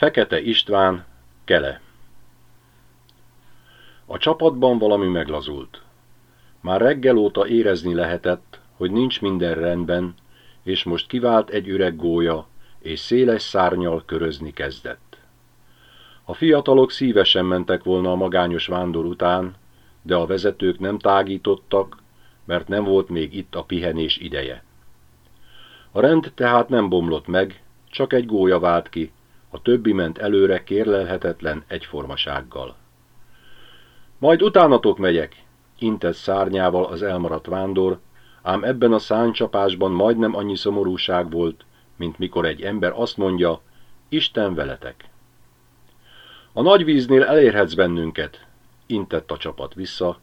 Fekete István, Kele A csapatban valami meglazult. Már reggel óta érezni lehetett, hogy nincs minden rendben, és most kivált egy üreg gólya, és széles szárnyal körözni kezdett. A fiatalok szívesen mentek volna a magányos vándor után, de a vezetők nem tágítottak, mert nem volt még itt a pihenés ideje. A rend tehát nem bomlott meg, csak egy gólya vált ki, a többi ment előre kérlelhetetlen egyformasággal. Majd utánatok megyek, intett szárnyával az elmaradt vándor, ám ebben a száncsapásban majdnem annyi szomorúság volt, mint mikor egy ember azt mondja, Isten veletek. A nagy víznél elérhetsz bennünket, intett a csapat vissza,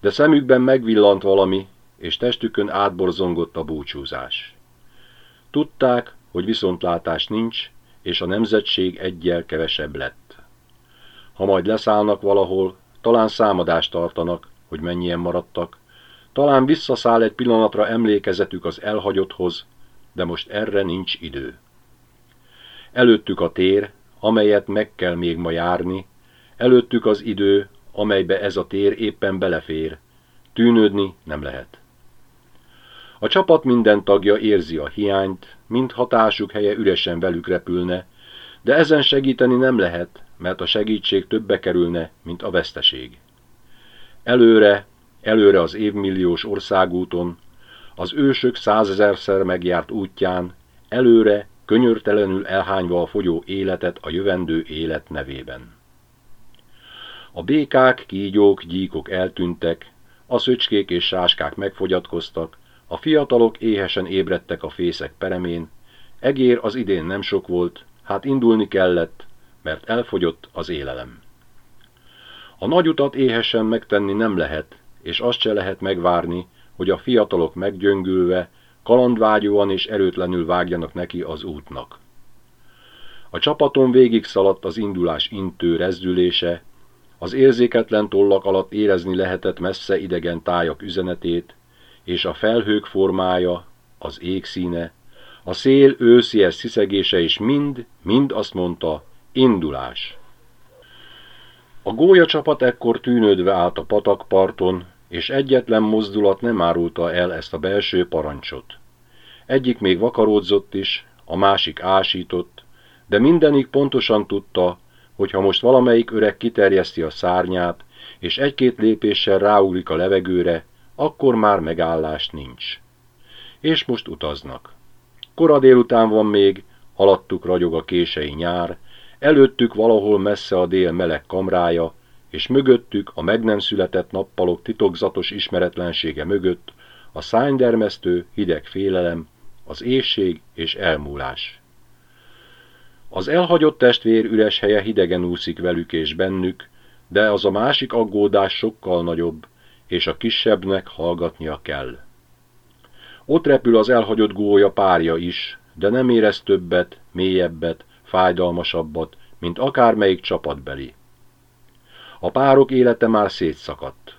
de szemükben megvillant valami, és testükön átborzongott a búcsúzás. Tudták, hogy viszontlátás nincs, és a nemzetség egyel kevesebb lett. Ha majd leszállnak valahol, talán számadást tartanak, hogy mennyien maradtak, talán visszaszáll egy pillanatra emlékezetük az elhagyotthoz, de most erre nincs idő. Előttük a tér, amelyet meg kell még ma járni, előttük az idő, amelybe ez a tér éppen belefér, tűnődni nem lehet. A csapat minden tagja érzi a hiányt, mint hatásuk helye üresen velük repülne, de ezen segíteni nem lehet, mert a segítség többe kerülne, mint a veszteség. Előre, előre az évmilliós országúton, az ősök százezerszer megjárt útján, előre, könyörtelenül elhányva a fogyó életet a jövendő élet nevében. A békák, kígyók, gyíkok eltűntek, a szöcskék és sáskák megfogyatkoztak, a fiatalok éhesen ébredtek a fészek peremén, egér az idén nem sok volt, hát indulni kellett, mert elfogyott az élelem. A nagy utat éhesen megtenni nem lehet, és azt se lehet megvárni, hogy a fiatalok meggyöngülve, kalandvágyóan és erőtlenül vágjanak neki az útnak. A csapaton végig szaladt az indulás intő rezdülése, az érzéketlen tollak alatt érezni lehetett messze idegen tájak üzenetét, és a felhők formája, az ég színe, a szél őszies sziszegése is mind, mind azt mondta, indulás. A gólya csapat ekkor tűnődve állt a patakparton, és egyetlen mozdulat nem árulta el ezt a belső parancsot. Egyik még vakaródzott is, a másik ásított, de mindenik pontosan tudta, hogy ha most valamelyik öreg kiterjeszti a szárnyát, és egy-két lépéssel ráugrik a levegőre, akkor már megállás nincs. És most utaznak. Kora délután van még, alattuk ragyog a kései nyár, előttük valahol messze a dél meleg kamrája, és mögöttük a meg nem született nappalok titokzatos ismeretlensége mögött a szánydermesztő hideg félelem, az éjség és elmúlás. Az elhagyott testvér üres helye hidegen úszik velük és bennük, de az a másik aggódás sokkal nagyobb, és a kisebbnek hallgatnia kell. Ott repül az elhagyott gólya párja is, de nem érez többet, mélyebbet, fájdalmasabbat, mint akármelyik csapatbeli. A párok élete már szétszakadt.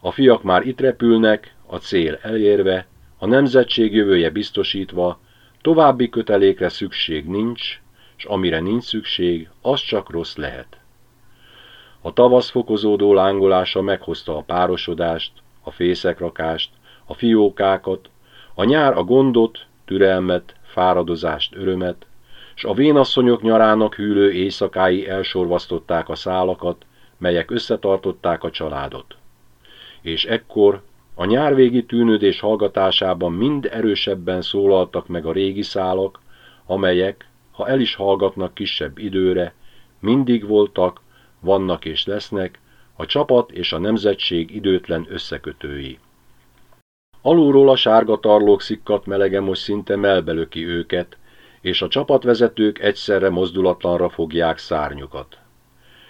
A fiak már itt repülnek, a cél elérve, a nemzetség jövője biztosítva, további kötelékre szükség nincs, és amire nincs szükség, az csak rossz lehet. A tavasz fokozódó lángolása meghozta a párosodást, a fészekrakást, a fiókákat, a nyár a gondot, türelmet, fáradozást, örömet, s a vénasszonyok nyarának hűlő éjszakái elsorvasztották a szálakat, melyek összetartották a családot. És ekkor a nyárvégi tűnődés hallgatásában mind erősebben szólaltak meg a régi szálak, amelyek, ha el is hallgatnak kisebb időre, mindig voltak, vannak és lesznek, a csapat és a nemzetség időtlen összekötői. Alulról a sárga tarlók szikkat melege most szinte melbelöki őket, és a csapatvezetők egyszerre mozdulatlanra fogják szárnyukat.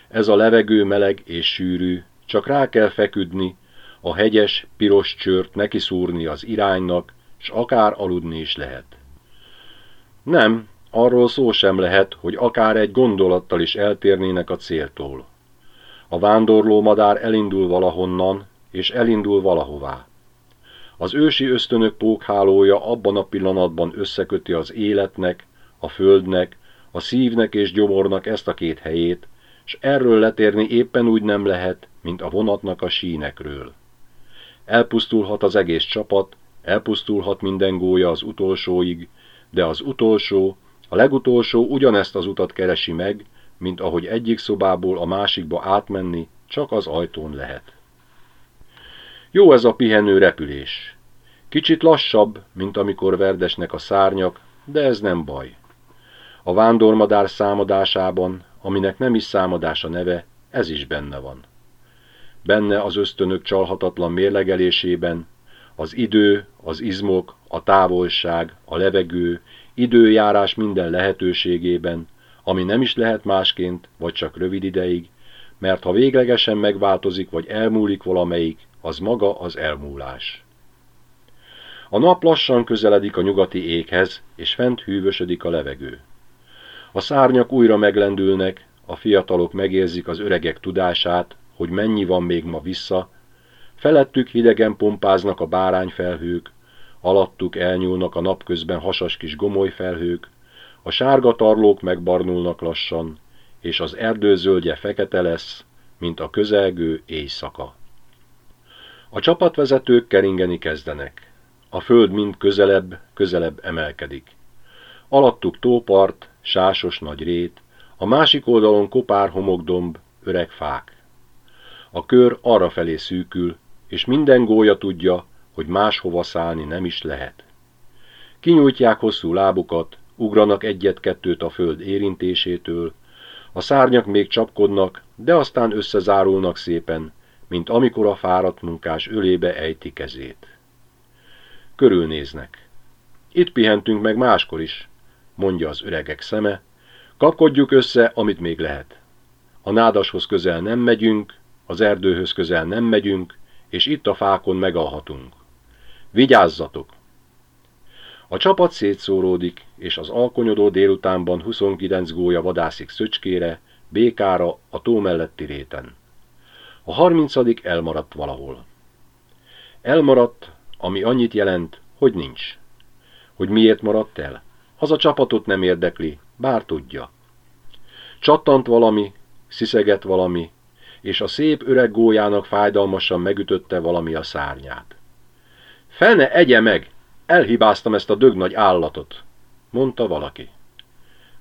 Ez a levegő meleg és sűrű, csak rá kell feküdni, a hegyes, piros csört neki szúrni az iránynak, s akár aludni is lehet. Nem, arról szó sem lehet, hogy akár egy gondolattal is eltérnének a céltól. A vándorló madár elindul valahonnan, és elindul valahová. Az ősi ösztönök pókhálója abban a pillanatban összeköti az életnek, a földnek, a szívnek és gyomornak ezt a két helyét, s erről letérni éppen úgy nem lehet, mint a vonatnak a sínekről. Elpusztulhat az egész csapat, elpusztulhat minden gólya az utolsóig, de az utolsó, a legutolsó ugyanezt az utat keresi meg, mint ahogy egyik szobából a másikba átmenni, csak az ajtón lehet. Jó ez a pihenő repülés. Kicsit lassabb, mint amikor verdesnek a szárnyak, de ez nem baj. A vándormadár számadásában, aminek nem is számadás neve, ez is benne van. Benne az ösztönök csalhatatlan mérlegelésében, az idő, az izmok, a távolság, a levegő, időjárás minden lehetőségében, ami nem is lehet másként, vagy csak rövid ideig, mert ha véglegesen megváltozik, vagy elmúlik valamelyik, az maga az elmúlás. A nap lassan közeledik a nyugati éghez, és fent hűvösödik a levegő. A szárnyak újra meglendülnek, a fiatalok megérzik az öregek tudását, hogy mennyi van még ma vissza, felettük hidegen pompáznak a bárányfelhők, alattuk elnyúlnak a napközben hasas kis gomolyfelhők, a sárga tarlók megbarnulnak lassan, és az erdő zöldje fekete lesz, mint a közelgő éjszaka. A csapatvezetők keringeni kezdenek. A föld mind közelebb, közelebb emelkedik. Alattuk tópart, sásos nagy rét, a másik oldalon kopár homokdomb, öreg fák. A kör arra felé szűkül, és minden gólya tudja, hogy máshova szállni nem is lehet. Kinyújtják hosszú lábukat, ugranak egyet-kettőt a föld érintésétől, a szárnyak még csapkodnak, de aztán összezárulnak szépen, mint amikor a fáradt munkás ölébe ejti kezét. Körülnéznek. Itt pihentünk meg máskor is, mondja az öregek szeme, kapkodjuk össze, amit még lehet. A nádashoz közel nem megyünk, az erdőhöz közel nem megyünk, és itt a fákon megalhatunk. Vigyázzatok! A csapat szétszóródik, és az alkonyodó délutánban 29 gólya vadászik szöcskére, békára a tó melletti réten. A harmincadik elmaradt valahol. Elmaradt, ami annyit jelent, hogy nincs. Hogy miért maradt el? Az a csapatot nem érdekli, bár tudja. Csattant valami, sziszeget valami, és a szép öreg gólyának fájdalmasan megütötte valami a szárnyát. Fene egye meg! Elhibáztam ezt a dögnagy állatot, mondta valaki.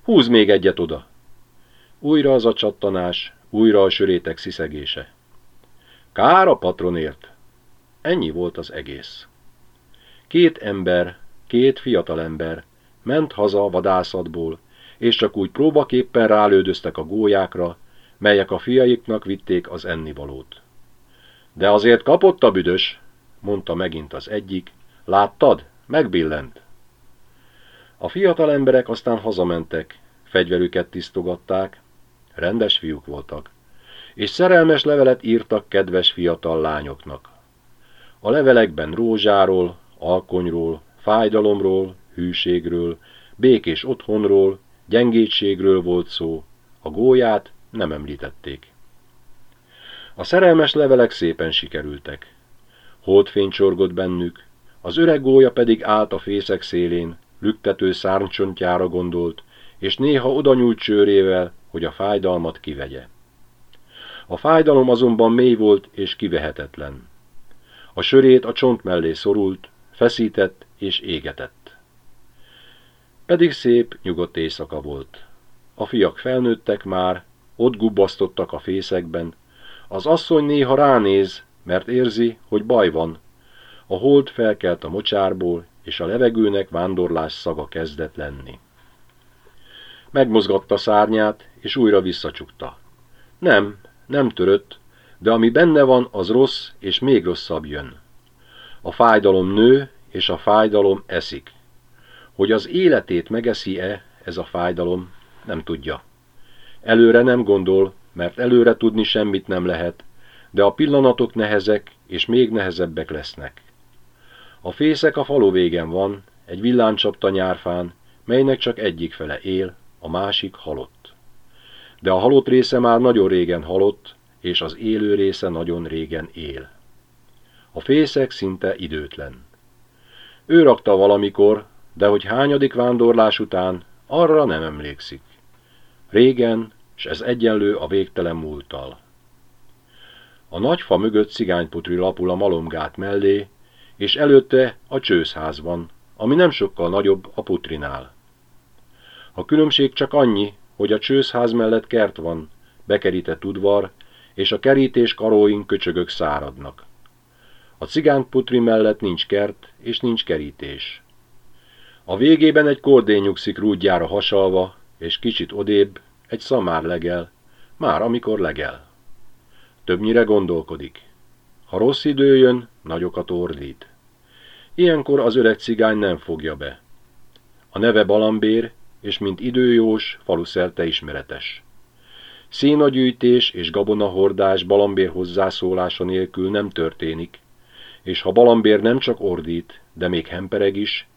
Húz még egyet oda. Újra az a csattanás, újra a sörétek sziszegése. Kár a patronért. Ennyi volt az egész. Két ember, két fiatal ember ment haza a vadászatból, és csak úgy próbaképpen rálődöztek a gólyákra, melyek a fiaiknak vitték az ennivalót. De azért kapott a büdös, mondta megint az egyik. Láttad? Megbillent. A fiatal emberek aztán hazamentek, fegyverüket tisztogatták, rendes fiúk voltak, és szerelmes levelet írtak kedves fiatal lányoknak. A levelekben rózsáról, alkonyról, fájdalomról, hűségről, békés otthonról, gyengétségről volt szó, a gólyát nem említették. A szerelmes levelek szépen sikerültek. Holdfény csorgott bennük, az öreg gólya pedig állt a fészek szélén, lüktető szárncsontjára gondolt, és néha oda nyúlt csőrével, hogy a fájdalmat kivegye. A fájdalom azonban mély volt és kivehetetlen. A sörét a csont mellé szorult, feszített és égetett. Pedig szép, nyugodt éjszaka volt. A fiak felnőttek már, ott gubbasztottak a fészekben. Az asszony néha ránéz, mert érzi, hogy baj van. A hold felkelt a mocsárból, és a levegőnek vándorlás szaga kezdett lenni. Megmozgatta szárnyát, és újra visszacsukta. Nem, nem törött, de ami benne van, az rossz, és még rosszabb jön. A fájdalom nő, és a fájdalom eszik. Hogy az életét megeszi-e ez a fájdalom, nem tudja. Előre nem gondol, mert előre tudni semmit nem lehet, de a pillanatok nehezek, és még nehezebbek lesznek. A fészek a falu végen van, egy villáncsapta nyárfán, melynek csak egyik fele él, a másik halott. De a halott része már nagyon régen halott, és az élő része nagyon régen él. A fészek szinte időtlen. Ő rakta valamikor, de hogy hányadik vándorlás után, arra nem emlékszik. Régen, s ez egyenlő a végtelen múlttal. A nagy fa mögött cigányputri lapul a malomgát mellé, és előtte a csőszház van, ami nem sokkal nagyobb a putrinál. A különbség csak annyi, hogy a csőszház mellett kert van, bekerített udvar, és a kerítés karóin köcsögök száradnak. A cigányputri mellett nincs kert, és nincs kerítés. A végében egy kordény nyugszik rúdjára hasalva, és kicsit odébb egy szamár legel, már amikor legel. Többnyire gondolkodik. Ha rossz idő jön, nagyokat ordít. Ilyenkor az öreg cigány nem fogja be. A neve Balambér, és mint időjós, faluszerte ismeretes. Szénagyűjtés és gabonahordás Balambér hozzászólása nélkül nem történik, és ha Balambér nem csak ordít, de még hempereg is,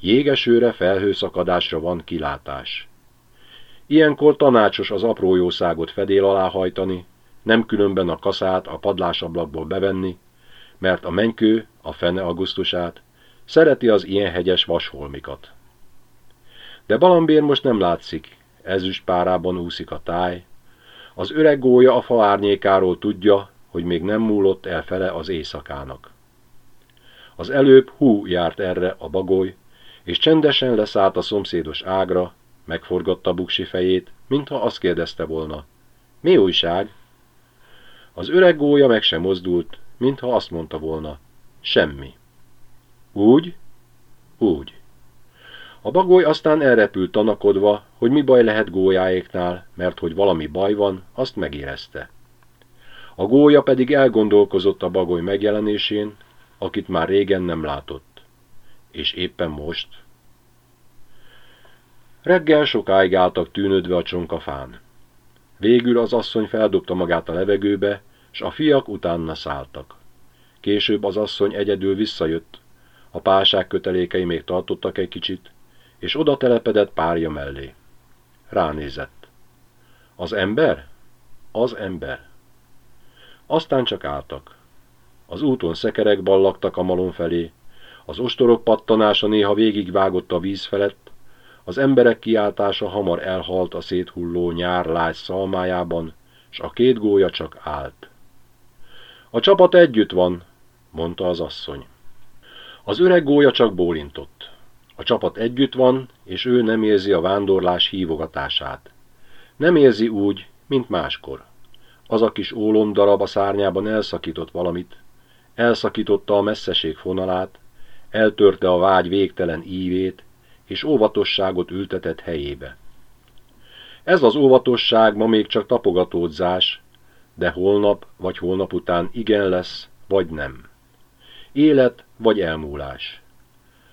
jégesőre felhőszakadásra van kilátás. Ilyenkor tanácsos az apró jószágot fedél alá hajtani, nem különben a kaszát a padlásablakból bevenni, mert a menykő, a fene augusztusát, szereti az ilyen hegyes vasholmikat. De Balambér most nem látszik, ezüst párában úszik a táj, az öreg gólya a fa árnyékáról tudja, hogy még nem múlott el fele az éjszakának. Az előbb hú járt erre a bagoly, és csendesen leszállt a szomszédos ágra, megforgatta buksi fejét, mintha azt kérdezte volna. Mi újság? Az öreg gólya meg sem mozdult, mintha azt mondta volna. Semmi. Úgy? Úgy. A bagoly aztán elrepült tanakodva, hogy mi baj lehet gólyáéknál, mert hogy valami baj van, azt megérezte. A gólya pedig elgondolkozott a bagoly megjelenésén, akit már régen nem látott. És éppen most... Reggel sokáig álltak tűnődve a csonkafán. Végül az asszony feldobta magát a levegőbe, s a fiak utána szálltak. Később az asszony egyedül visszajött, a pálság kötelékei még tartottak egy kicsit, és oda telepedett párja mellé. Ránézett. Az ember? Az ember. Aztán csak álltak. Az úton szekerek ballagtak a malon felé, az ostorok pattanása néha végigvágott a víz felett, az emberek kiáltása hamar elhalt a széthulló nyár lágy szalmájában, s a két gólya csak állt. A csapat együtt van, mondta az asszony. Az öreg gólya csak bólintott. A csapat együtt van, és ő nem érzi a vándorlás hívogatását. Nem érzi úgy, mint máskor. Az a kis ólom darab a szárnyában elszakított valamit, elszakította a messzeség fonalát, eltörte a vágy végtelen ívét, és óvatosságot ültetett helyébe. Ez az óvatosság ma még csak tapogatódzás, de holnap vagy holnap után igen lesz, vagy nem. Élet vagy elmúlás.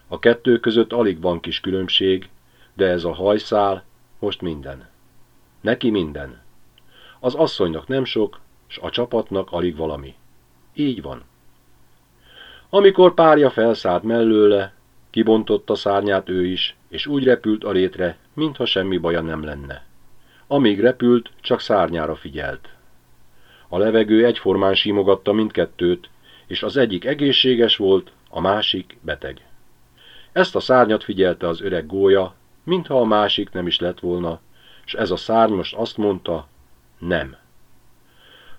A kettő között alig van kis különbség, de ez a hajszál most minden. Neki minden. Az asszonynak nem sok, s a csapatnak alig valami. Így van. Amikor párja felszállt mellőle, kibontotta szárnyát ő is, és úgy repült a rétre, mintha semmi baja nem lenne. Amíg repült, csak szárnyára figyelt. A levegő egyformán simogatta mindkettőt, és az egyik egészséges volt, a másik beteg. Ezt a szárnyat figyelte az öreg gólya, mintha a másik nem is lett volna, és ez a szárny most azt mondta, nem.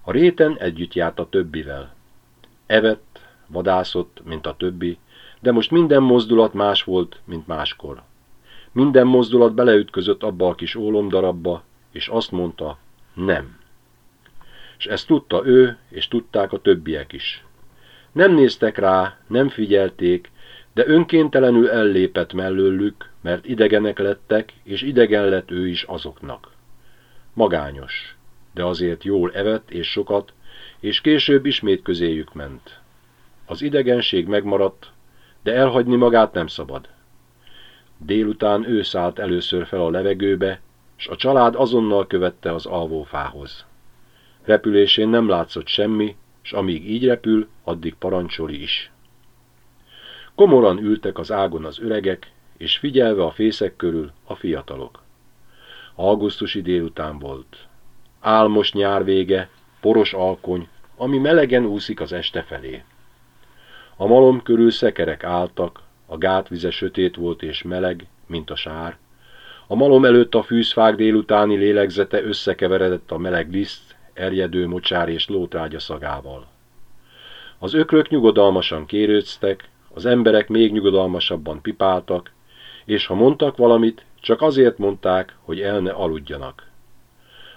A réten együtt járt a többivel. Evett, vadászott, mint a többi, de most minden mozdulat más volt, mint máskor. Minden mozdulat beleütközött abba a kis ólomdarabba, és azt mondta, nem. És ezt tudta ő, és tudták a többiek is. Nem néztek rá, nem figyelték, de önkéntelenül ellépett mellőlük, mert idegenek lettek, és idegen lett ő is azoknak. Magányos, de azért jól evett és sokat, és később ismét közéjük ment. Az idegenség megmaradt, de elhagyni magát nem szabad. Délután ő szállt először fel a levegőbe, s a család azonnal követte az alvófához. Repülésén nem látszott semmi, s amíg így repül, addig parancsoli is. Komoran ültek az ágon az öregek, és figyelve a fészek körül a fiatalok. Augusztusi délután volt. Álmos nyár vége, poros alkony, ami melegen úszik az este felé. A malom körül szekerek álltak, a gátvize sötét volt és meleg, mint a sár, A malom előtt a fűzfák délutáni lélegzete összekeveredett a meleg liszt, erjedő mocsár és lótrágya szagával. Az ökrök nyugodalmasan kérőctek, az emberek még nyugodalmasabban pipáltak, és ha mondtak valamit, csak azért mondták, hogy el ne aludjanak.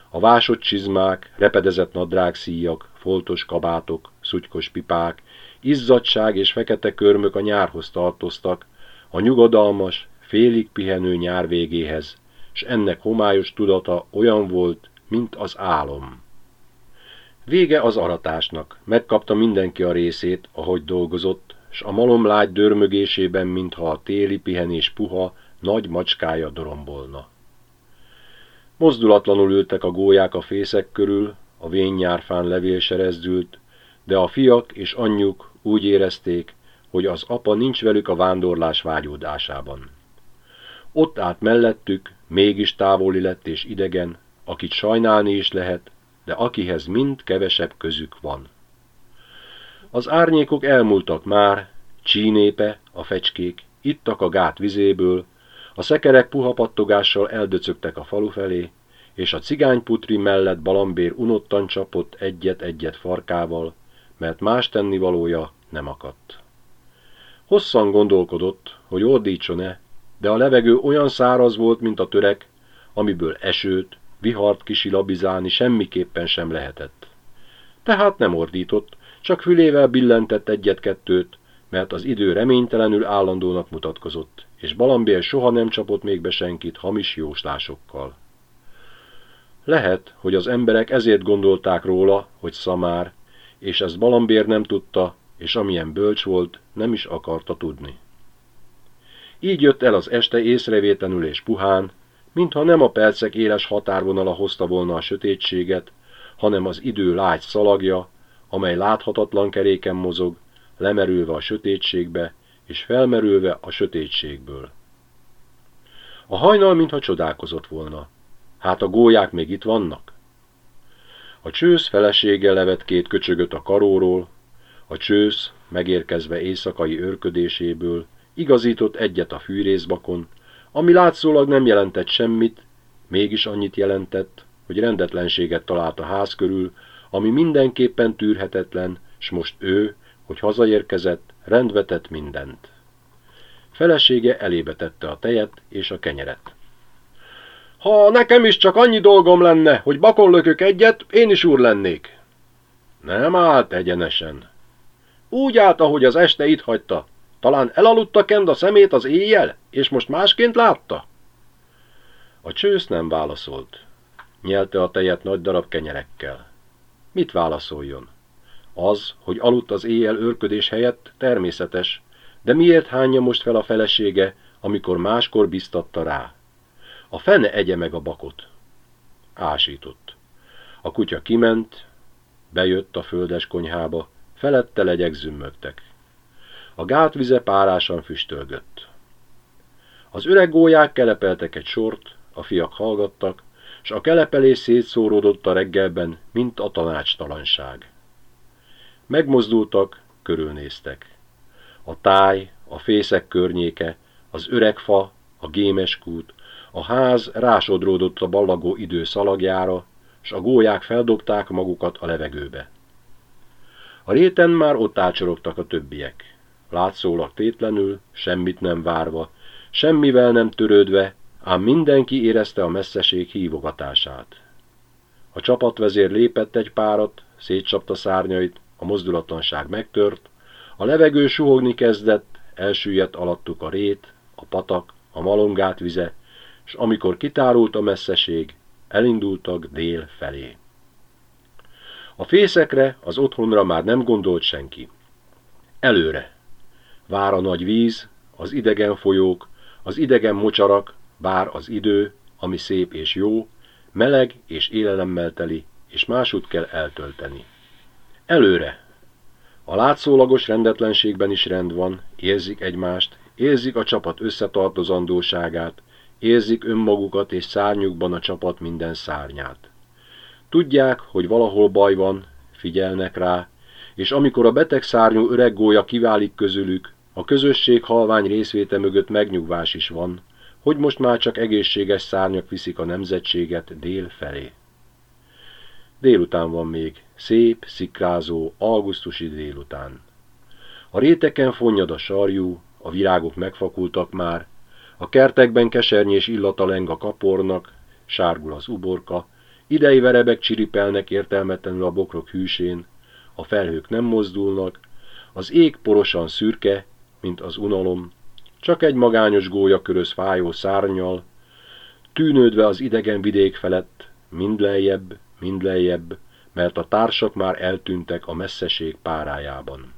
A vásott csizmák, repedezett nadrágszíjak, foltos kabátok, szutykos pipák, izzadság és fekete körmök a nyárhoz tartoztak, a nyugodalmas, félig pihenő nyár végéhez, s ennek homályos tudata olyan volt, mint az álom. Vége az aratásnak, megkapta mindenki a részét, ahogy dolgozott, s a malom lágy dörmögésében, mintha a téli pihenés puha, nagy macskája dorombolna. Mozdulatlanul ültek a gólyák a fészek körül, a vénynyárfán levél serezdült, de a fiak és anyjuk úgy érezték, hogy az apa nincs velük a vándorlás vágyódásában. Ott állt mellettük, mégis távoli lett és idegen, akit sajnálni is lehet, de akihez mind kevesebb közük van. Az árnyékok elmúltak már, csínépe, a fecskék, ittak a gát vizéből, a szekerek puha pattogással eldöcögtek a falu felé, és a cigányputri mellett Balambér unottan csapott egyet-egyet farkával, mert más tennivalója nem akadt. Hosszan gondolkodott, hogy ordítson-e, de a levegő olyan száraz volt, mint a törek, amiből esőt, vihart kisilabizálni semmiképpen sem lehetett. Tehát nem ordított, csak fülével billentett egyet-kettőt, mert az idő reménytelenül állandónak mutatkozott, és Balambér soha nem csapott még be senkit hamis jóslásokkal. Lehet, hogy az emberek ezért gondolták róla, hogy szamár, és ezt Balambér nem tudta, és amilyen bölcs volt, nem is akarta tudni. Így jött el az este észrevétlenül és puhán, mintha nem a percek éles határvonala hozta volna a sötétséget, hanem az idő lágy szalagja, amely láthatatlan keréken mozog, lemerülve a sötétségbe, és felmerülve a sötétségből. A hajnal mintha csodálkozott volna. Hát a gólyák még itt vannak? A csősz felesége levet két köcsögöt a karóról, a csősz, megérkezve éjszakai őrködéséből, igazított egyet a fűrészbakon, ami látszólag nem jelentett semmit, mégis annyit jelentett, hogy rendetlenséget talált a ház körül, ami mindenképpen tűrhetetlen, s most ő, hogy hazaérkezett, rendvetett mindent. Felesége elébe tette a tejet és a kenyeret. Ha nekem is csak annyi dolgom lenne, hogy bakon lökök egyet, én is úr lennék. Nem állt egyenesen. Úgy állt, ahogy az este itt hagyta, talán elaludta Kend a szemét az éjjel, és most másként látta? A csősz nem válaszolt. Nyelte a tejet nagy darab kenyerekkel. Mit válaszoljon? Az, hogy aludt az éjjel őrködés helyett, természetes, de miért hányja most fel a felesége, amikor máskor biztatta rá? A fene egye meg a bakot. Ásított. A kutya kiment, bejött a földes konyhába, felette legyek zümmögtek. A gátvize párásan füstölgött. Az öreg gólyák kelepeltek egy sort, a fiak hallgattak, s a kelepelés szétszóródott a reggelben, mint a tanácstalanság. Megmozdultak, körülnéztek. A táj, a fészek környéke, az öreg fa, a gémes kút, a ház rásodródott a ballagó idő szalagjára, s a gólyák feldobták magukat a levegőbe. A réten már ott ácsorogtak a többiek látszólag tétlenül, semmit nem várva, semmivel nem törődve, ám mindenki érezte a messzeség hívogatását. A csapatvezér lépett egy párat, szétcsapta szárnyait, a mozdulatlanság megtört, a levegő suhogni kezdett, elsüllyedt alattuk a rét, a patak, a malongát vize, és amikor kitárult a messzeség, elindultak dél felé. A fészekre, az otthonra már nem gondolt senki. Előre, Vár a nagy víz, az idegen folyók, az idegen mocsarak, bár az idő, ami szép és jó, meleg és élelemmel teli, és másút kell eltölteni. Előre! A látszólagos rendetlenségben is rend van, érzik egymást, érzik a csapat összetartozandóságát, érzik önmagukat és szárnyukban a csapat minden szárnyát. Tudják, hogy valahol baj van, figyelnek rá, és amikor a beteg szárnyú öreg gólya kiválik közülük, a közösség halvány részvéte mögött megnyugvás is van, hogy most már csak egészséges szárnyak viszik a nemzetséget dél felé. Délután van még, szép, szikrázó, augusztusi délután. A réteken fonnyad a sarjú, a virágok megfakultak már, a kertekben kesernyés illata leng a kapornak, sárgul az uborka, idei verebek csiripelnek értelmetlenül a bokrok hűsén, a felhők nem mozdulnak, az ég porosan szürke, mint az unalom, csak egy magányos gólya köröz fájó szárnyal, tűnődve az idegen vidék felett, mind lejjebb, mind lejjebb, mert a társak már eltűntek a messzeség párájában.